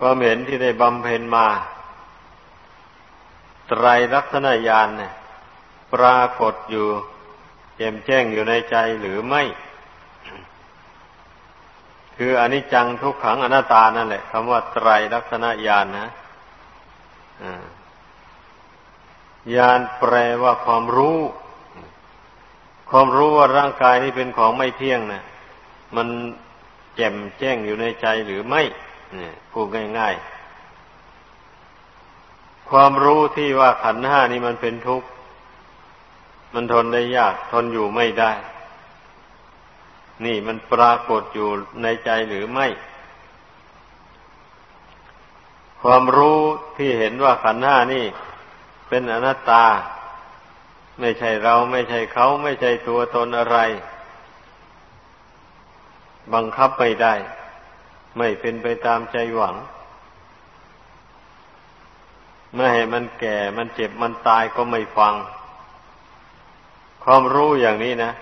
ความเห็นที่ได้บำเพ็ญมาไตรลักษณญาณเนี่ย ปรากฏอยู่แจ่มแจ้งอยู่ในใจหรือไม่ คืออนิจจังทุกขังอนัตตานั่นแหละคำว่าไตรลักษณญาณนะญาณแปลว่าความรู้ ความรู้ว่าร่างกายนี้เป็นของไม่เที่ยงนะมันแจ่มแจ้งอยู่ในใจหรือไม่ นี่พูดง่ายๆ ความรู้ที่ว่าขันห้านี้มันเป็นทุกข์ มันทนได้ยาก ทนอยู่ไม่ได้ นี่มันปรากฏอยู่ในใจหรือไม่ ความรู้ที่เห็นว่าขันห้านี่ เป็นอนัตตา ไม่ใช่เราไม่ใช่เขาไม่ใช่ตัวตนอะไร บังคับไม่ได้ ไม่เป็นไปตามใจหวัง ไม่ให้มันแก่มันเจ็บมันตายก็ไม่ฟัง ความรู้อย่างนี้นะ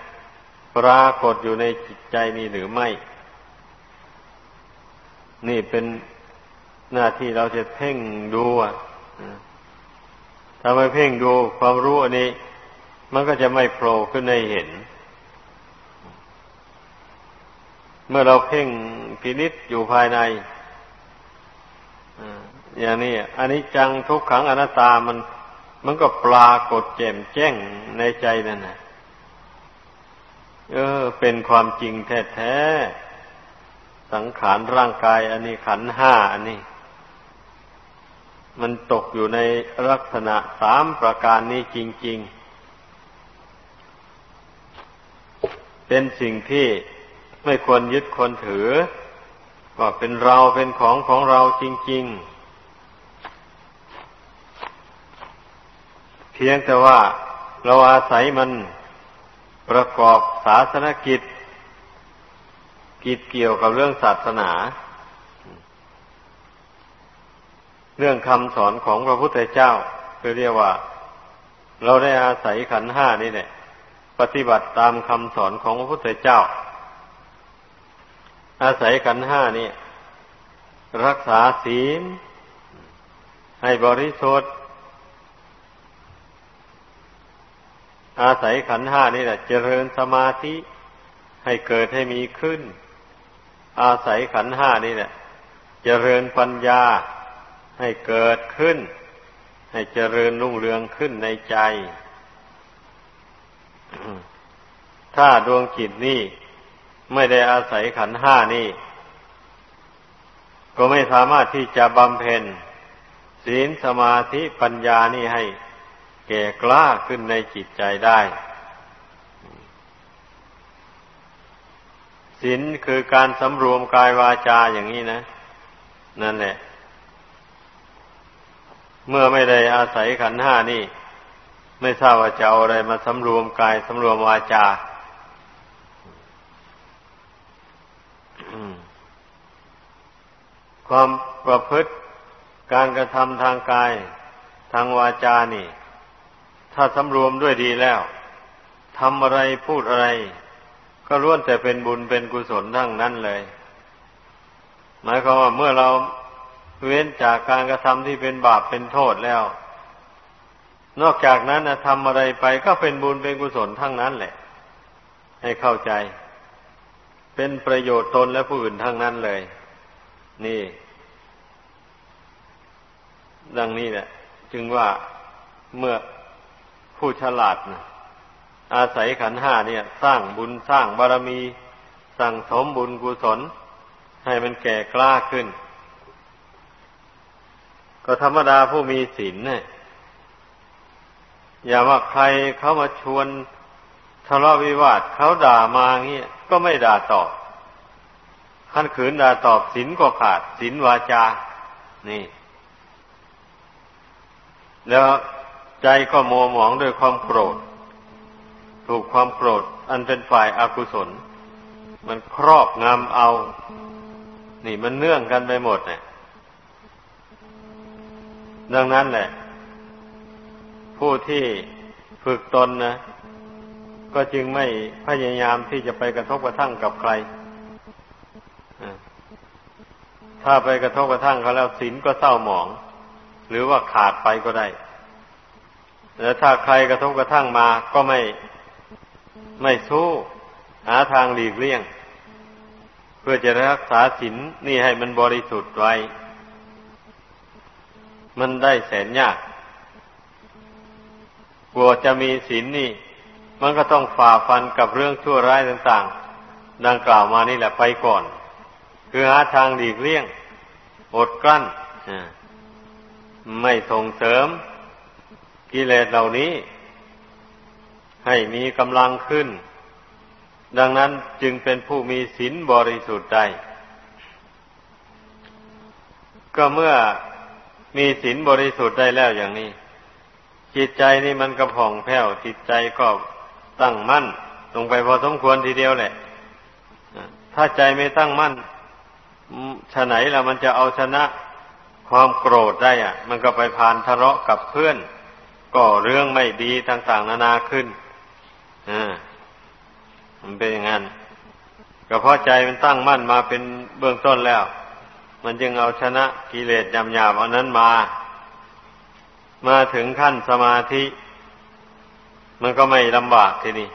ปรากฏอยู่ในจิตใจนี้หรือไม่ นี่เป็นหน้าที่เราจะเพ่งดูอะถ้าไม่เพ่งดูความรู้อันนี้ มันก็จะไม่โผล่ขึ้นในเห็น เมื่อเราเพ่งพินิษอยู่ภายในอย่างนี้อันนี้จังทุกขังอนัตตามัน มันก็ปรากฏแจ่มแจ้งในใจนั่นนะเออ เป็นความจริงแท้ๆสังขารร่างกาย อันนี้ขันห้าอันนี้ มันตกอยู่ในลักษณะสามประการนี้จริง ๆ เป็นสิ่งที่ ไม่ควรยึดควรถือ ว่าเป็นเราเป็นของของเราจริง ๆ เพียงแต่ว่าเราอาศัยมันประกอบศาสนกิจ กิจเกี่ยวกับเรื่องศาสนา เรื่องคำสอนของพระพุทธเจ้าคือเรียกว่า เราได้อาศัยขันห้านี่แหละปฏิบัติตามคำสอนของพระพุทธเจ้า อาศัยขันห้านี่รักษาศีล ให้บริสุทธิ์ อาศัยขันห้านี่แหละเจริญสมาธิ ให้เกิดให้มีขึ้น อาศัยขันห้านี่แหละเจริญปัญญาให้เกิดขึ้น ให้เจริญรุ่งเรืองขึ้นในใจ ถ้าดวงจิตนี่ ไม่ได้อาศัยขันห้านี่ ก็ไม่สามารถที่จะบำเพ็ญศีลสมาธิปัญญานี่ให้แก่กล้าขึ้นในจิตใจได้ศีลคือการสำรวมกายวาจาอย่างนี้นะ นั่นแหละ เมื่อไม่ได้อาศัยขันห้านี่ ไม่ทราบว่าจะเอาอะไรมาสำรวมกายสำรวมวาจา ความประพฤติการกระทำทางกาย ทางวาจานี่ ถ้าสำรวมด้วยดีแล้วทำอะไรพูดอะไร ก็ล้วนแต่เป็นบุญเป็นกุศลทั้งนั้นเลย หมายความว่าเมื่อเราเว้นจากการกระทำที่เป็นบาปเป็นโทษแล้ว นอกจากนั้นนะทำอะไรไปก็เป็นบุญเป็นกุศลทั้งนั้นแหละ ให้เข้าใจ เป็นประโยชน์ตนและผู้อื่นทั้งนั้นเลย นี่ ดังนี้แหละจึงว่าเมื่อผู้ฉลาดนะอาศัยขันห้าเนี่ย สร้างบุญสร้างบารมี สั่งสมบุญกุศล ให้มันแก่กล้าขึ้น ก็ธรรมดาผู้มีศีลเนี่ยอย่าว่าใครเขามาชวนทะเลาะวิวาทเขาด่ามาเงี้ยก็ไม่ด่าตอบ ขั้นขืนด่าตอบศีลก็ขาดศีลวาจา นี่ แล้วใจก็โมหมองด้วยความโกรธ ถูกความโกรธ อันเป็นฝ่ายอากุศล มันครอบงำเอา นี่มันเนื่องกันไปหมดเนี่ยดังนั้นแหละ ผู้ที่ฝึกตนนะ ก็จึงไม่พยายามที่จะไปกระทบกระทั่งกับใคร ถ้าไปกระทบกระทั่งเขาแล้วศีลก็เศร้าหมอง หรือว่าขาดไปก็ได้แล้วถ้าใครกระทบกระทั่งมาก็ไม่ไม่สู้หาทางหลีกเลี่ยง เพื่อจะรักษาศีลนี่ให้มันบริสุทธิ์ไว้ มันได้แสนยากกลัวจะมีศีลนนี่ มันก็ต้องฝ่าฟันกับเรื่องชั่วร้ายต่าง ๆ ดังกล่าวมานี่แหละไปก่อน คือหาทางหลีกเลี่ยง อดกลั้นไม่ส่งเสริม กิเลสเหล่านี้ ให้มีกำลังขึ้น ดังนั้นจึงเป็นผู้มีศีลบริสุทธิ์ได้ก็เมื่อมีศีลบริสุทธิ์ได้แล้วอย่างนี้ จิตใจนี่มันกระผ่องแผ้ว จิตใจก็ตั้งมั่นลงไปพอสมควรทีเดียวแหละ ถ้าใจไม่ตั้งมั่น ฉะไหนแล้วมันจะเอาชนะความโกรธได้อะมันก็ไปพานทะเลาะกับเพื่อนก็เรื่องไม่ดีต่างๆ นานาขึ้นอ่ามันเป็นอย่างนั้นก็เพราะใจมันตั้งมั่นมาเป็นเบื้องต้นแล้ว มันจึงเอาชนะกิเลสยำหยาบอันนั้นมา มาถึงขั้นสมาธิ มันก็ไม่ลำบากทีนี้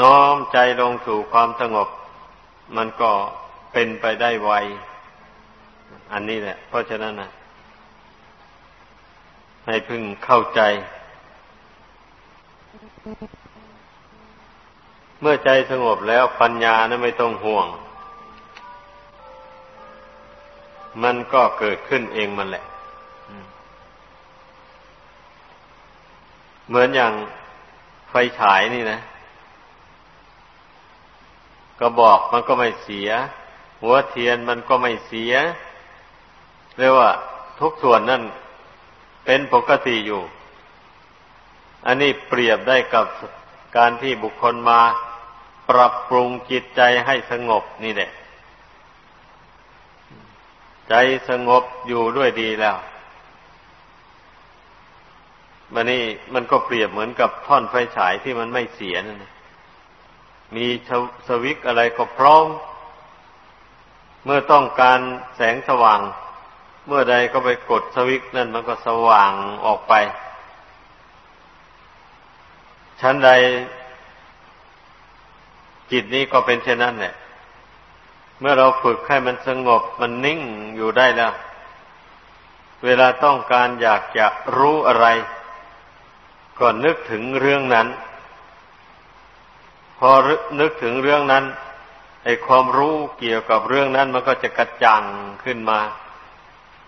น้อมใจลงสู่ความสงบ มันก็ เป็นไปได้ไว อันนี้แหละ เพราะฉะนั้นนะให้พึงเข้าใจ เมื่อใจสงบแล้วปัญญานะไม่ต้องห่วง มันก็เกิดขึ้นเองมันแหละ เหมือนอย่างไฟฉายนี่นะ ก็บอกมันก็ไม่เสีย หัวเทียนมันก็ไม่เสียเรียกว่าทุกส่วนนั่นเป็นปกติอยู่ อันนี้เปรียบได้กับการที่บุคคลมาปรับปรุงจิตใจให้สงบนี่แหละ ใจสงบอยู่ด้วยดีแล้วมันนี่มันก็เปรียบเหมือนกับท่อนไฟฉายที่มันไม่เสียนั่นมีสวิกอะไรก็พร้อม เมื่อต้องการแสงสว่าง เมื่อใดก็ไปกดสวิตนั่นมันก็สว่างออกไป ชั้นใดจิตนี้ก็เป็นเช่นนั้นแหละ เมื่อเราฝึกให้มันสงบมันนิ่งอยู่ได้แล้ว เวลาต้องการอยากจะรู้อะไร ก็นึกถึงเรื่องนั้น พอนึกถึงเรื่องนั้น ไอความรู้เกี่ยวกับเรื่องนั้นมันก็จะกระจ่างขึ้นมา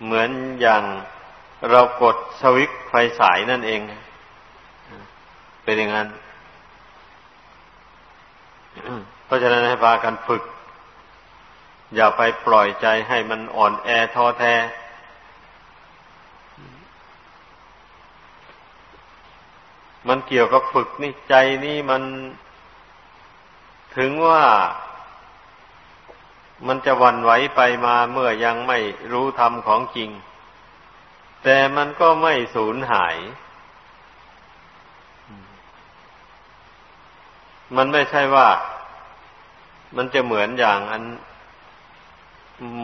เหมือนอย่างเรากดสวิตไฟสายนั่นเอง เป็นอย่างนั้น เพราะฉะนั้นให้พากันฝึก อย่าไปปล่อยใจให้มันอ่อนแอท้อแท้มันเกี่ยวกับฝึกนี่ใจนี่มันถึงว่า มันจะวันไหวไปมาเมื่อยังไม่รู้ธรรมของจริง แต่มันก็ไม่สูญหาย มันไม่ใช่ว่า มันจะเหมือนอย่างอัน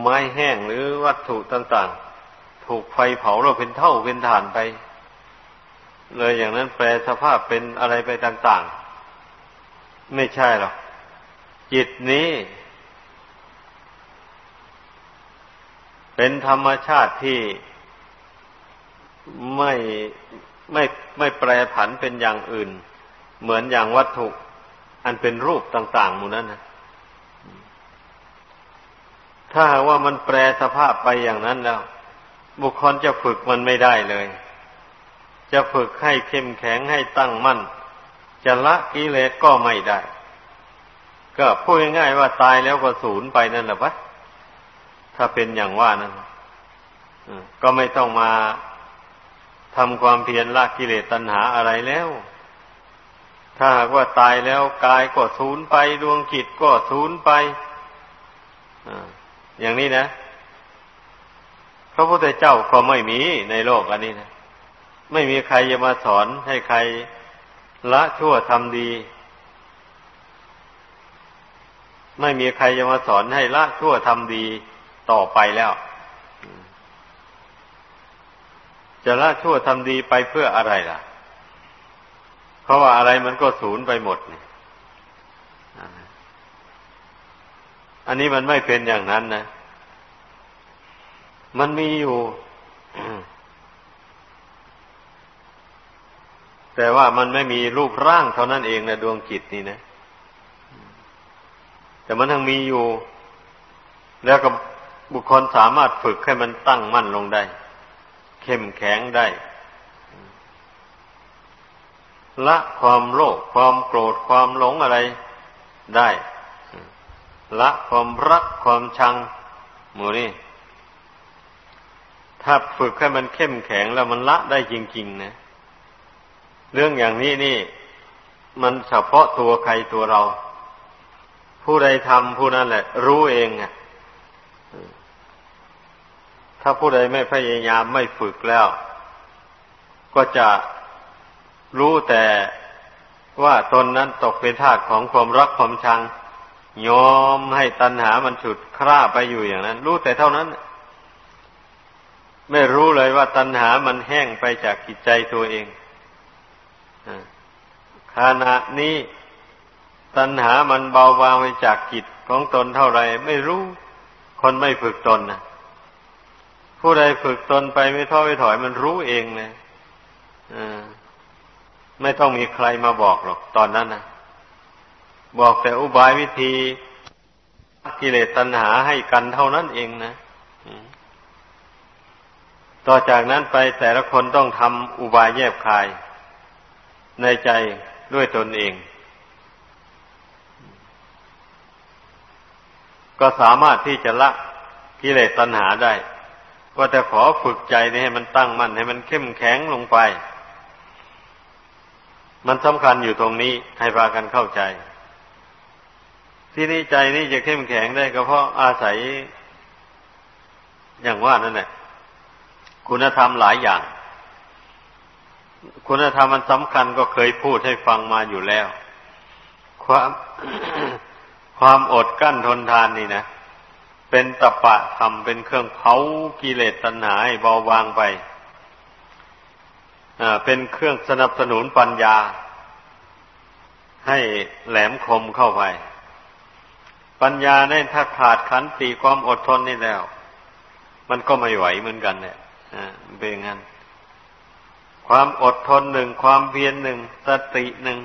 ไม้แห้งหรือวัตถุต่างๆ ถูกไฟเผาเราเป็นเท่าเป็นฐานไป เลยอย่างนั้นแปลสภาพเป็นอะไรไปต่างๆ ไม่ใช่หรอกจิตนี้ เป็นธรรมชาติที่ไม่ไม่ไม่แปรผันเป็นอย่างอื่น เหมือนอย่างวัตถุ อันเป็นรูปต่างๆหมู่นั้นนะถ้าว่ามันแปรสภาพไปอย่างนั้นแล้ว บุคคลจะฝึกมันไม่ได้เลย จะฝึกให้เข้มแข็งให้ตั้งมั่น จะละกิเลสก็ไม่ได้ ก็พูดง่ายๆว่าตายแล้วก็สูญไปนั่นแหละวะ ถ้าเป็นอย่างว่านั้นก็ไม่ต้องมาทำความเพียรละกิเลสตัณหาอะไรแล้ว ถ้าหากว่าตายแล้วกายก็สูญไป ดวงจิตก็สูญไปอย่างนี้นะพระพุทธเจ้าก็ไม่มีในโลกอันนี้นะไม่มีใครจะมาสอนให้ใครละชั่วทำดี ไม่มีใครจะมาสอนให้ละชั่วทำดี ต่อไปแล้วจะละชั่วทำดีไปเพื่ออะไรล่ะ เพราะว่าอะไรมันก็สูญไปหมดนี่อันนี้มันไม่เป็นอย่างนั้นนะ มันมีอยู่ แต่ว่ามันไม่มีรูปร่างเท่านั้นเองนะดวงจิตนี่นะ แต่มันทั้งมีอยู่ แล้วก็ บุคคลสามารถฝึกให้มันตั้งมั่นลงได้ เข้มแข็งได้ ละความโลภความโกรธความหลงอะไรได้ ละความรักความชังหมูนี่ถ้าฝึกให้มันเข้มแข็งแล้วมันละได้จริงๆนะเรื่องอย่างนี้นี่ มันเฉพาะตัวใครตัวเรา ผู้ใดทำผู้นั้นแหละ รู้เองอะ ถ้าผู้ใดไม่พยายามไม่ฝึกแล้ว ก็จะรู้แต่ว่าตนนั้นตกเป็นทาสของความรักความชังยอมให้ตัณหามันฉุดคร่าไปอยู่อย่างนั้น รู้แต่เท่านั้น ไม่รู้เลยว่าตัณหามันแห้งไปจากจิตใจตัวเองขณะนี้ตัณหามันเบาบางไปจากจิตของตนเท่าไรไม่รู้ คนไม่ฝึกตนนะ ผู้ใดฝึกตนไปไม่ท้อไม่ถอยมันรู้เองเลยไม่ต้องมีใครมาบอกหรอกตอนนั้นนะบอกแต่อุบายวิธีกิเลสตัณหาให้กันเท่านั้นเองนะต่อจากนั้นไปแต่ละคนต้องทำอุบายแยบคาย ในใจด้วยตนเอง ก็สามารถที่จะละกิเลสตัณหาได้ ก็แต่ขอฝึกใจนี้ให้มันตั้งมั่นให้มันเข้มแข็งลงไป มันสำคัญอยู่ตรงนี้ให้พากันเข้าใจ ที่นี่ใจนี่จะเข้มแข็งได้ก็เพราะอาศัย อย่างว่านั่นแหละคุณธรรมหลายอย่าง คุณธรรมมันสำคัญก็เคยพูดให้ฟังมาอยู่แล้ว ความความอดกั้นทนทานนี่นะ เป็นตปะธรรมเป็นเครื่องเผากิเลสตัณหาให้เบาบางไปเป็นเครื่องสนับสนุนปัญญา ให้แหลมคมเข้าไป ปัญญาเนี่ยถ้าขาดขันติความอดทนนี่แล้ว มันก็ไม่ไหวเหมือนกันเนี่ยเป็นงั้น ความอดทนหนึ่งความเพียรหนึ่งสติหนึ่ง